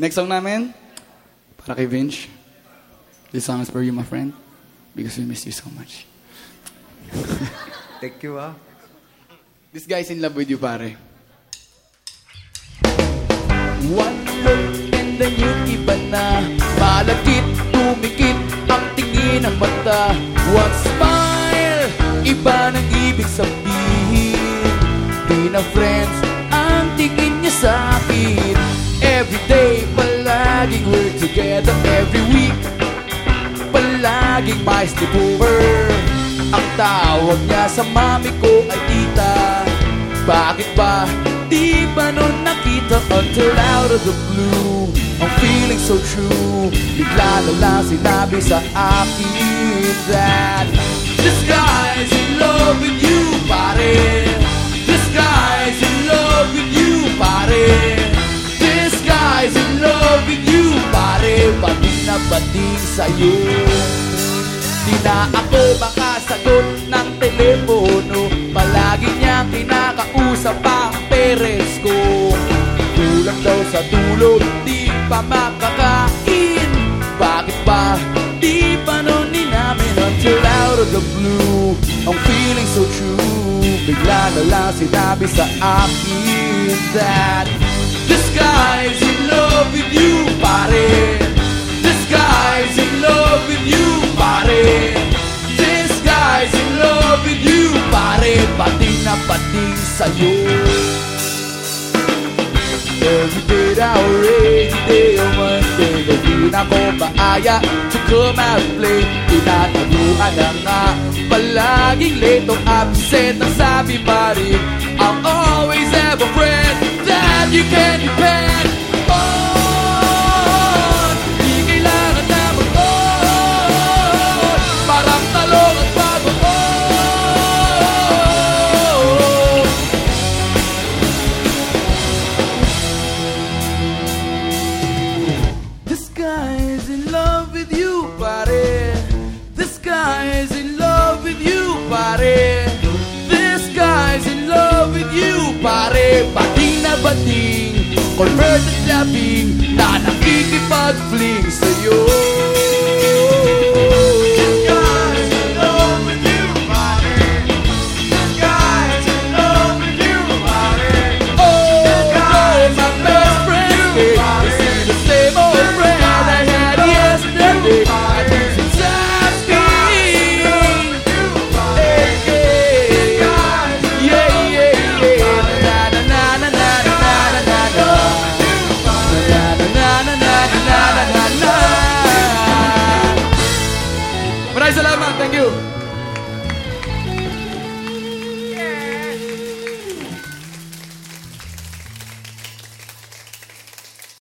Next song namin, para kay Vince. This song is for you, my friend, because we miss you so much. Thank you, ah. This guy's in love with you, pare. One look and then yung iba na Malagkit, tumikit ang tingin ng mata One smile, iba ng ibig sabihin Di na friends ang tingin niya sa akin Every day, palaging we're together Every week, palaging may sleepover Ang tawag niya sa mami ko ay tita. Bakit ba di ba nun nakita Until out of the blue? I'm feeling so true. Bigla na lang sinabi sa akin That This guy's in love with you, pare bating sa'yo. Di na ako makasagot ng telepono. Palagi niya kinakausap ang peres ko. Kulang daw sa tulog, di pa makakain. Bakit ba di pa nun namin until out of the blue? I'm feeling so true. Bigla na lang sinabi sa akin That This guy's in love with you, pare Every day na rainy day o Monday Hindi na ko maaya to come out play Tinataguan na nga Palaging late o absent Ang sabi pa rin I'll always pare. Bating na bating, converted loving, na nakikipag-fling sa'yo.